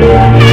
Yeah.